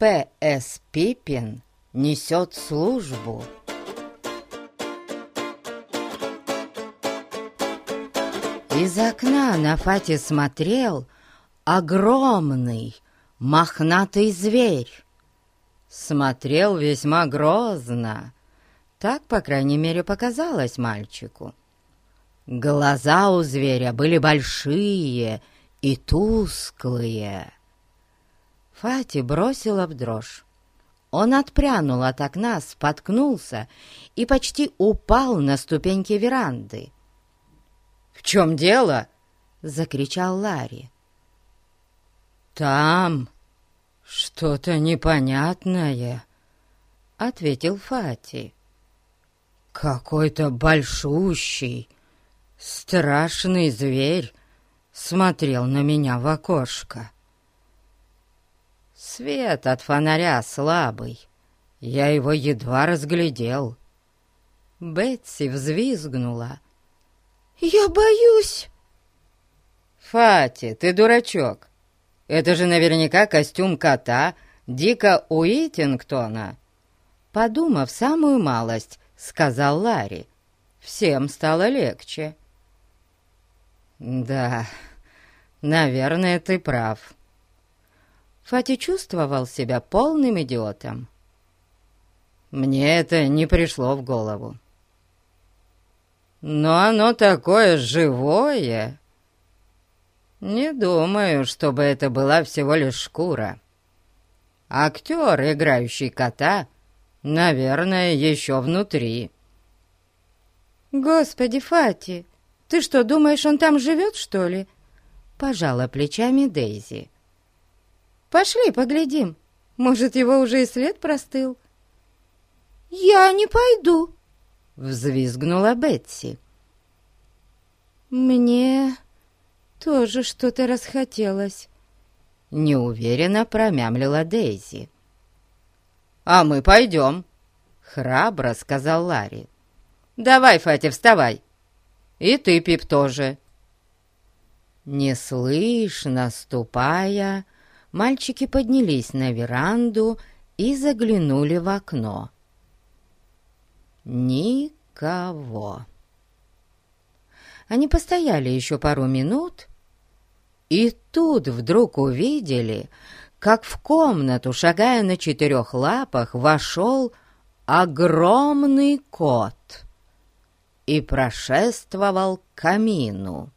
П.С. Пипин несет службу. Из окна на Фати смотрел огромный мохнатый зверь. Смотрел весьма грозно. Так, по крайней мере, показалось мальчику. Глаза у зверя были большие и тусклые. Фати бросила в дрожь. Он отпрянул от окна, споткнулся и почти упал на ступеньки веранды. «В чем дело?» — закричал Ларри. «Там что-то непонятное», — ответил Фати. «Какой-то большущий, страшный зверь смотрел на меня в окошко. Свет от фонаря слабый, я его едва разглядел». Бетси взвизгнула. «Я боюсь!» «Фати, ты дурачок! Это же наверняка костюм кота Дика Уитингтона!» Подумав самую малость, сказал Ларри. Всем стало легче. «Да, наверное, ты прав». Фати чувствовал себя полным идиотом. Мне это не пришло в голову. Но оно такое живое. Не думаю, чтобы это была всего лишь шкура. Актер, играющий кота, наверное, еще внутри. «Господи, Фати, ты что, думаешь, он там живет, что ли?» Пожала плечами Дейзи. «Пошли, поглядим. Может, его уже и след простыл?» «Я не пойду», взвизгнула Бетси. «Мне тоже что-то расхотелось», — неуверенно промямлила Дейзи. «А мы пойдем», — храбро сказал Ларри. «Давай, Фати, вставай. И ты, Пип, тоже». Неслышно ступая, мальчики поднялись на веранду и заглянули в окно. Никого. Они постояли еще пару минут, и тут вдруг увидели, как в комнату, шагая на четырех лапах, вошел огромный кот и прошествовал к камину.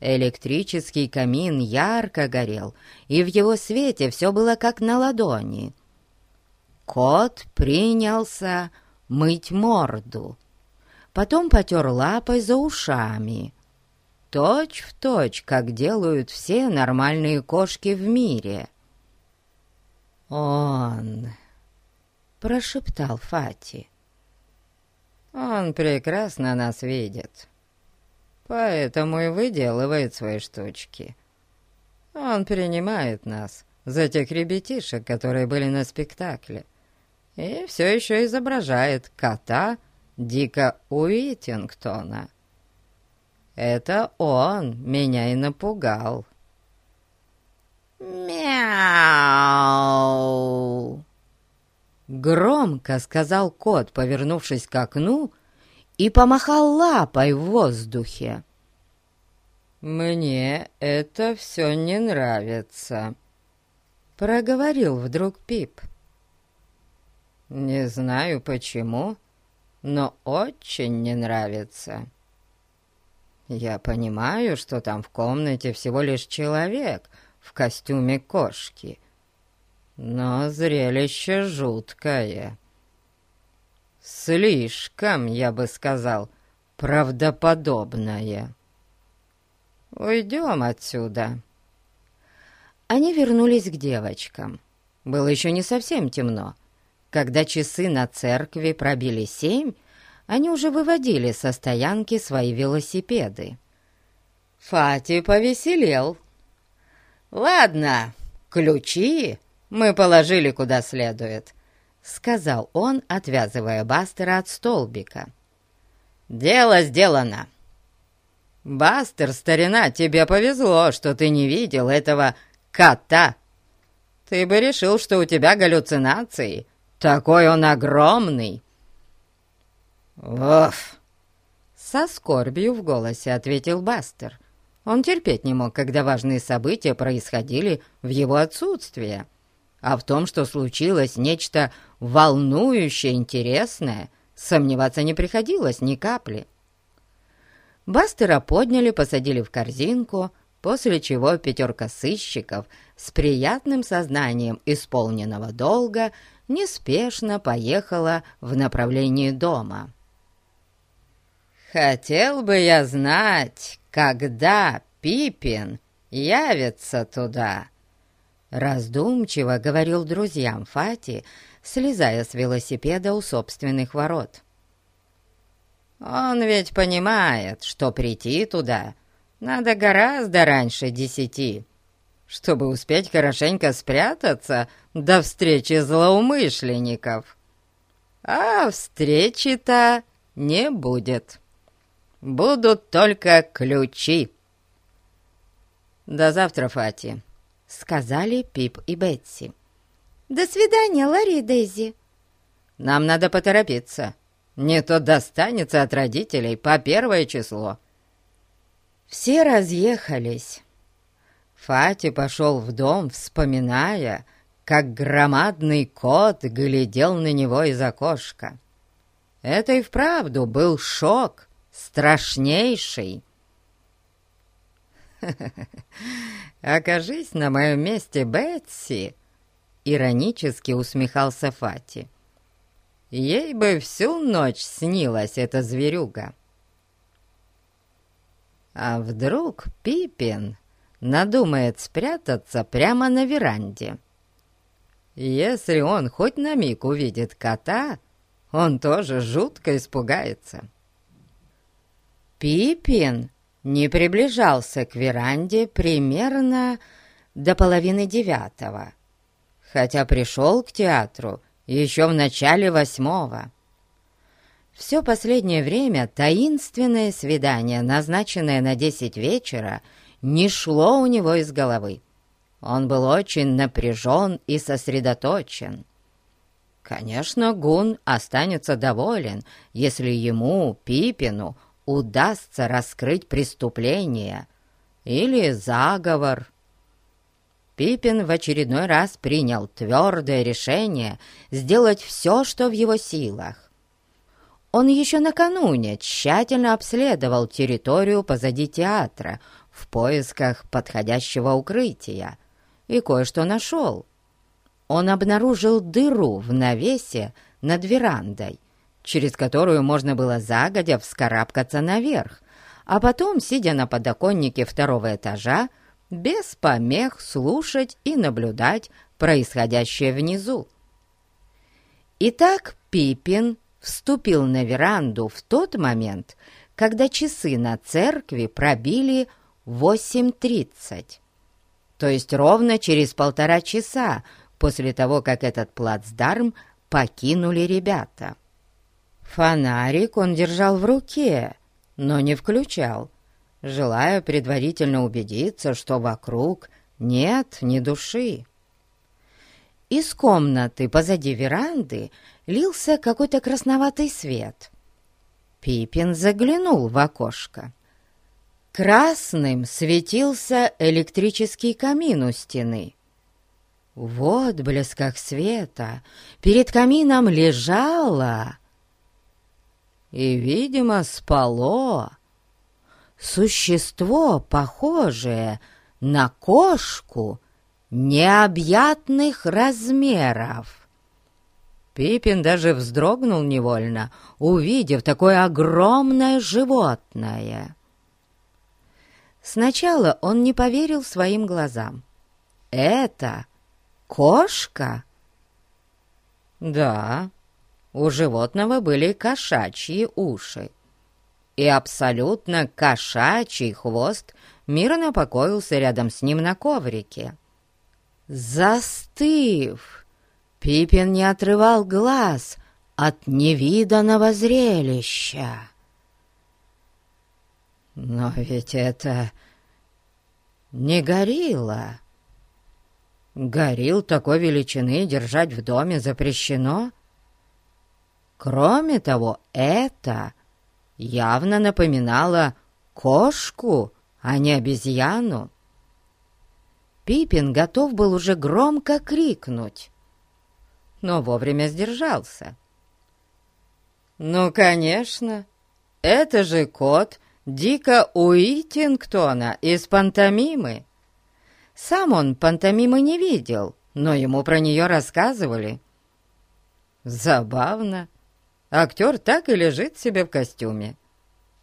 Электрический камин ярко горел, и в его свете все было как на ладони. Кот принялся мыть морду. Потом потер лапой за ушами. Точь в точь, как делают все нормальные кошки в мире. «Он...» — прошептал Фати. «Он прекрасно нас видит, поэтому и выделывает свои штучки. Он принимает нас за тех ребятишек, которые были на спектакле» и все еще изображает кота Дика Уитингтона. Это он меня и напугал. «Мяу!» Громко сказал кот, повернувшись к окну, и помахал лапой в воздухе. «Мне это все не нравится», — проговорил вдруг Пип. Не знаю почему, но очень не нравится. Я понимаю, что там в комнате всего лишь человек в костюме кошки, но зрелище жуткое. Слишком, я бы сказал, правдоподобное. Уйдем отсюда. Они вернулись к девочкам. Было еще не совсем темно, когда часы на церкви пробили семь, они уже выводили со стоянки свои велосипеды. Фати повеселел. «Ладно, ключи мы положили куда следует», — сказал он, отвязывая Бастера от столбика. «Дело сделано. Бастер, старина, тебе повезло, что ты не видел этого кота Ты бы решил, что у тебя галлюцинации. Такой он огромный!» «Оф!» Со скорбью в голосе ответил Бастер. Он терпеть не мог, когда важные события происходили в его отсутствие. А в том, что случилось нечто волнующее, интересное, сомневаться не приходилось ни капли. Бастера подняли, посадили в корзинку, после чего пятерка сыщиков с приятным сознанием исполненного долга неспешно поехала в направлении дома. «Хотел бы я знать, когда Пипин явится туда», — раздумчиво говорил друзьям Фати, слезая с велосипеда у собственных ворот. «Он ведь понимает, что прийти туда надо гораздо раньше десяти, чтобы успеть хорошенько спрятаться до встречи злоумышленников. А встречи-то не будет. Будут только ключи». «До завтра, Фати», — сказали Пип и Бетси. «До свидания, Ларри и Дейзи». «Нам надо поторопиться. Не то достанется от родителей по первое число». Все разъехались. Фати пошел в дом, вспоминая, как громадный кот глядел на него из окошка. Это и вправду был шок, страшнейший. «Окажись на моем месте, Бетси!» — иронически усмехался Фати. «Ей бы всю ночь снилась эта зверюга!» А вдруг Пипин надумает спрятаться прямо на веранде? Если он хоть на миг увидит кота, он тоже жутко испугается. Пипин не приближался к веранде примерно до половины девятого, хотя пришел к театру еще в начале восьмого. Все последнее время таинственное свидание, назначенное на десять вечера, не шло у него из головы. Он был очень напряжен и сосредоточен. Конечно, Гун останется доволен, если ему, Пипину, удастся раскрыть преступление или заговор. Пипин в очередной раз принял твердое решение сделать все, что в его силах. Он еще накануне тщательно обследовал территорию позади театра в поисках подходящего укрытия и кое-что нашел. Он обнаружил дыру в навесе над верандой, через которую можно было загодя вскарабкаться наверх, а потом, сидя на подоконнике второго этажа, без помех слушать и наблюдать происходящее внизу. Итак, Пипин вступил на веранду в тот момент, когда часы на церкви пробили 8.30, то есть ровно через полтора часа после того, как этот плацдарм покинули ребята. Фонарик он держал в руке, но не включал, желая предварительно убедиться, что вокруг нет ни души. Из комнаты позади веранды лился какой-то красноватый свет. Пипин заглянул в окошко. Красным светился электрический камин у стены. В отблесках света перед камином лежало и, видимо, спало существо, похожее на кошку необъятных размеров. Пипин даже вздрогнул невольно, увидев такое огромное животное. Сначала он не поверил своим глазам. «Это кошка?» «Да, у животного были кошачьи уши, и абсолютно кошачий хвост мирно покоился рядом с ним на коврике. Застыв!» Пипин не отрывал глаз от невиданного зрелища. Но ведь это не горилла. горил такой величины держать в доме запрещено. Кроме того, это явно напоминало кошку, а не обезьяну. Пипин готов был уже громко крикнуть, но вовремя сдержался. «Ну, конечно, это же кот Дика Уитингтона из пантомимы. Сам он пантомимы не видел, но ему про нее рассказывали. Забавно. Актер так и лежит себе в костюме.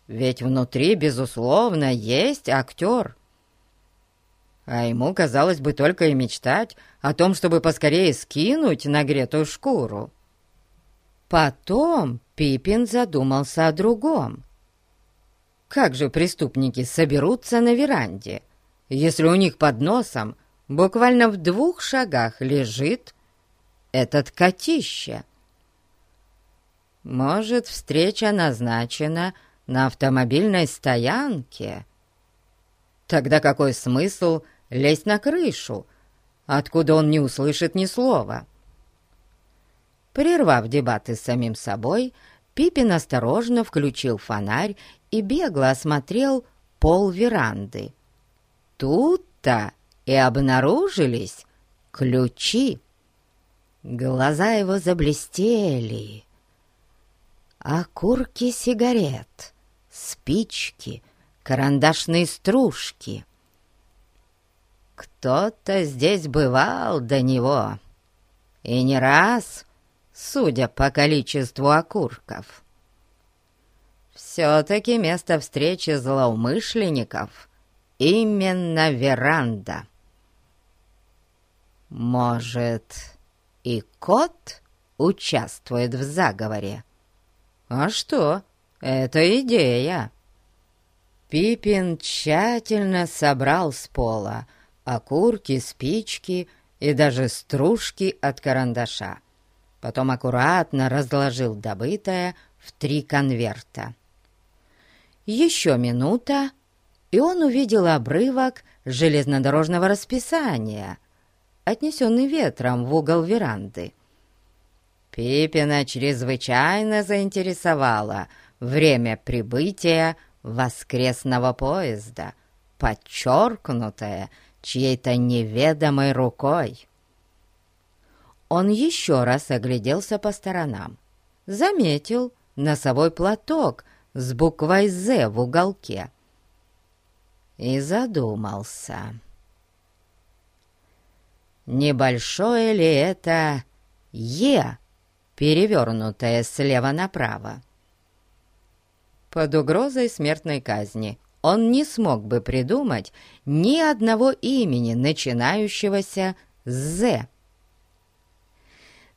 Ведь внутри, безусловно, есть актер. А ему, казалось бы, только и мечтать о том, чтобы поскорее скинуть нагретую шкуру. Потом Пипин задумался о другом. Как же преступники соберутся на веранде, если у них под носом буквально в двух шагах лежит этот котище? Может, встреча назначена на автомобильной стоянке? Тогда какой смысл лезть на крышу, откуда он не услышит ни слова? Прервав дебаты с самим собой, Пипин осторожно включил фонарь и бегло осмотрел пол веранды. Тут-то и обнаружились ключи. Глаза его заблестели. Окурки сигарет, спички, карандашные стружки. Кто-то здесь бывал до него, и не раз, судя по количеству окурков. Все-таки место встречи злоумышленников — именно веранда. Может, и кот участвует в заговоре? А что, это идея. Пипин тщательно собрал с пола окурки, спички и даже стружки от карандаша. Потом аккуратно разложил добытое в три конверта. Еще минута, и он увидел обрывок железнодорожного расписания, отнесенный ветром в угол веранды. Пипина чрезвычайно заинтересовало время прибытия воскресного поезда, подчеркнутое чьей-то неведомой рукой. Он еще раз огляделся по сторонам, заметил носовой платок с буквой «З» в уголке и задумался. Небольшое ли это «Е», перевернутое слева направо? Под угрозой смертной казни он не смог бы придумать ни одного имени, начинающегося с «З».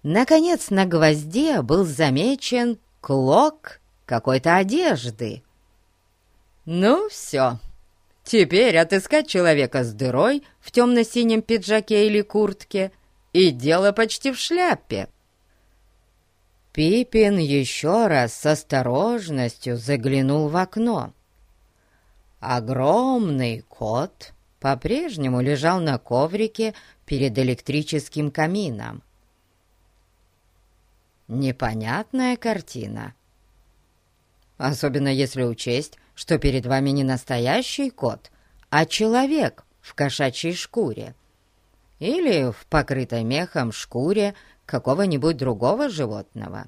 Наконец на гвозде был замечен клок какой-то одежды. Ну все, теперь отыскать человека с дырой в темно-синем пиджаке или куртке, и дело почти в шляпе. Пипин еще раз с осторожностью заглянул в окно. Огромный кот по-прежнему лежал на коврике перед электрическим камином. Непонятная картина. Особенно если учесть, что перед вами не настоящий кот, а человек в кошачьей шкуре или в покрытой мехом шкуре какого-нибудь другого животного.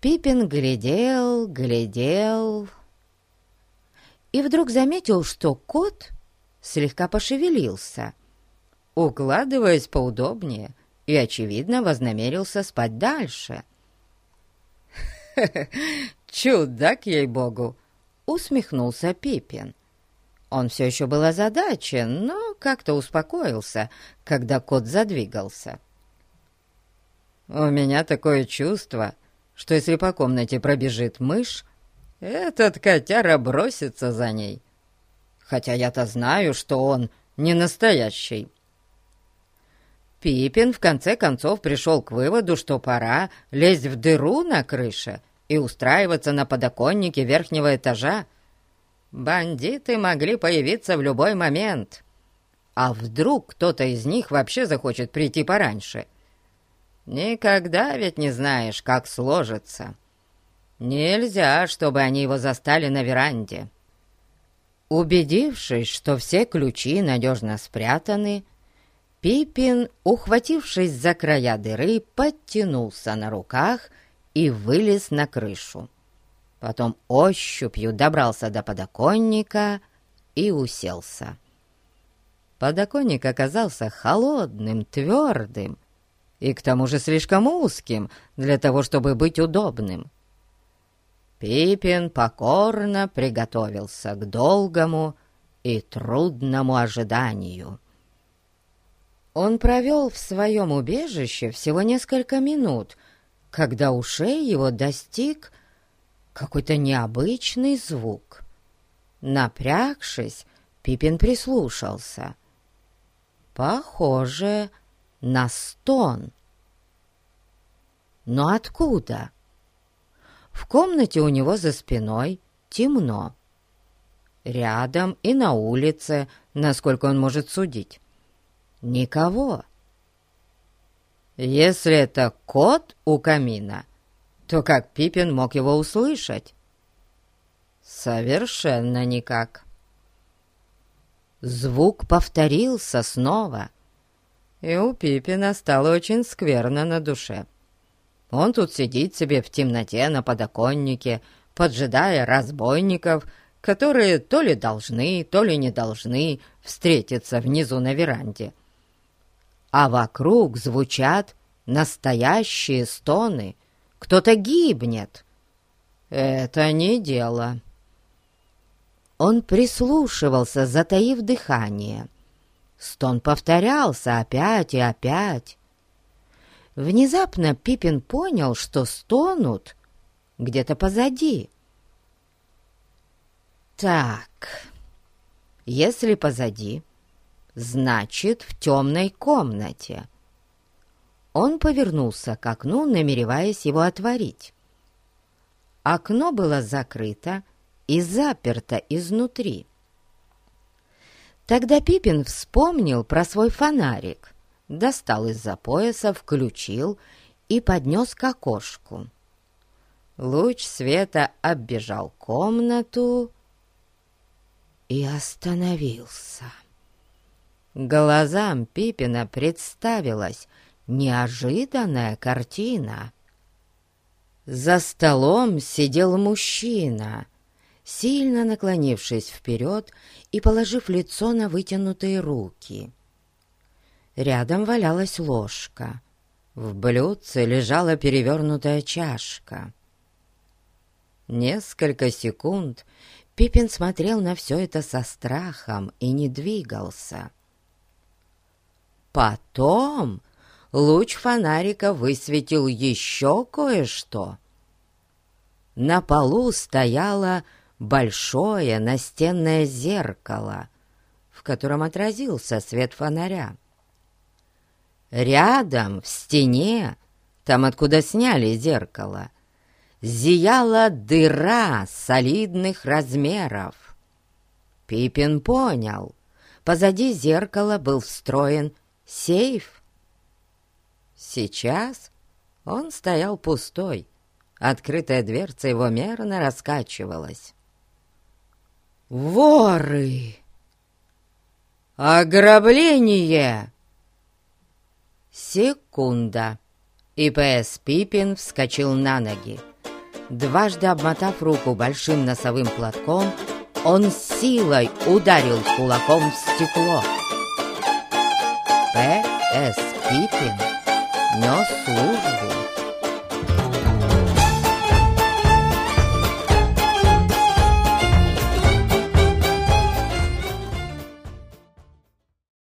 Пипин глядел, глядел и вдруг заметил, что кот слегка пошевелился, укладываясь поудобнее, и, очевидно, вознамерился спать дальше. «Чудак, ей-богу!» — усмехнулся Пипин. Он все еще был озадачен, но как-то успокоился, когда кот задвигался. «У меня такое чувство, что если по комнате пробежит мышь, этот котяра бросится за ней. Хотя я-то знаю, что он не настоящий». Пипин в конце концов пришел к выводу, что пора лезть в дыру на крыше и устраиваться на подоконнике верхнего этажа. Бандиты могли появиться в любой момент, А вдруг кто-то из них вообще захочет прийти пораньше? Никогда ведь не знаешь, как сложится. Нельзя, чтобы они его застали на веранде. Убедившись, что все ключи надежно спрятаны, Пипин, ухватившись за края дыры, подтянулся на руках и вылез на крышу. Потом ощупью добрался до подоконника и уселся. Подоконник оказался холодным, твердым и к тому же слишком узким для того, чтобы быть удобным. Пипин покорно приготовился к долгому и трудному ожиданию. Он провел в своем убежище всего несколько минут, когда ушей его достиг какой-то необычный звук. Напрягшись, Пипин прислушался. Похоже на стон. Но откуда? В комнате у него за спиной темно. Рядом и на улице, насколько он может судить. Никого. Если это кот у камина, то как Пипин мог его услышать? Совершенно никак. Звук повторился снова, и у Пипина стало очень скверно на душе. Он тут сидит себе в темноте на подоконнике, поджидая разбойников, которые то ли должны, то ли не должны встретиться внизу на веранде а вокруг звучат настоящие стоны. Кто-то гибнет. Это не дело. Он прислушивался, затаив дыхание. Стон повторялся опять и опять. Внезапно Пипин понял, что стонут где-то позади. Так, если позади, значит, в темной комнате. Он повернулся к окну, намереваясь его отворить. Окно было закрыто и заперто изнутри. Тогда Пипин вспомнил про свой фонарик, достал из-за пояса, включил и поднес к окошку. Луч света оббежал комнату и остановился. Глазам Пипина представилась неожиданная картина. За столом сидел мужчина, сильно наклонившись вперед и положив лицо на вытянутые руки. Рядом валялась ложка. В блюдце лежала перевернутая чашка. Несколько секунд Пипин смотрел на все это со страхом и не двигался. Потом луч фонарика высветил еще кое-что. На полу стояло большое настенное зеркало, в котором отразился свет фонаря. Рядом, в стене, там, откуда сняли зеркало, зияла дыра солидных размеров. Пипин понял, позади зеркала был встроен Сейф? Сейчас он стоял пустой. Открытая дверца его мерно раскачивалась. «Воры! Ограбление!» Секунда. И П.С. Пипин вскочил на ноги. Дважды обмотав руку большим носовым платком, он силой ударил кулаком в стекло. П. С. Пипин нес службу